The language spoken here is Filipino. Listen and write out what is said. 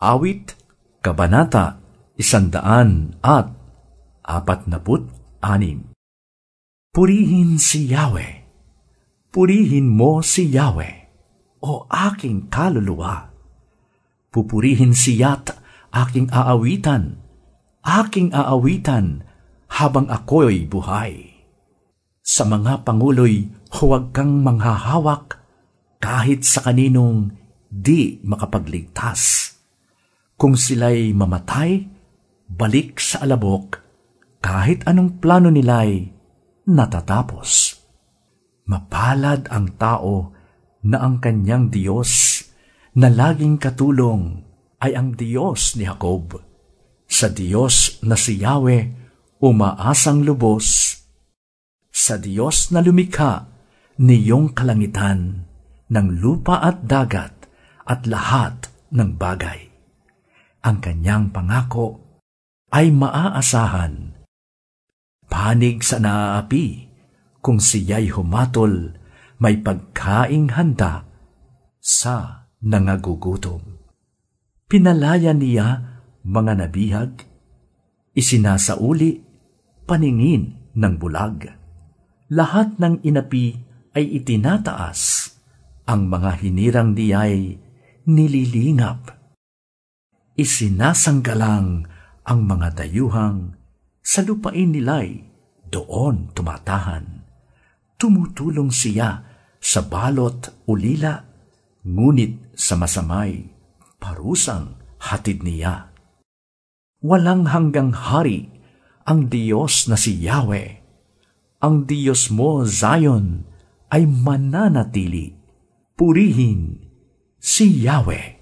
Awit, Kabanata, Isandaan at Apat naput anim. Purihin si Yahweh. Purihin mo si Yahweh, o aking kaluluwa. Pupurihin siya't aking aawitan, aking aawitan habang ako'y buhay. Sa mga panguloy, huwag kang manghahawak kahit sa kaninong di makapagligtas. Kung sila'y mamatay, balik sa alabok, kahit anong plano nila'y natatapos. Mapalad ang tao na ang kanyang Diyos na laging katulong ay ang Diyos ni Jacob. Sa Diyos na si Yahweh, umaasang lubos. Sa Diyos na lumikha niyong kalangitan ng lupa at dagat at lahat ng bagay. Ang kanyang pangako ay maaasahan. Panig sa naaapi, kung siya'y humatol, may pagkaing handa sa nangagugutom. Pinalaya niya mga nabihag, isinasauli paningin ng bulag. Lahat ng inapi ay itinataas, ang mga hinirang niya'y nililingap. Isinasanggalang ang mga dayuhang sa lupain nila'y doon tumatahan. Tumutulong siya sa balot ulila, ngunit sa masamay, parusang hatid niya. Walang hanggang hari ang Diyos na si Yahweh. Ang Diyos mo, Zion, ay mananatili. Purihin si Yahweh.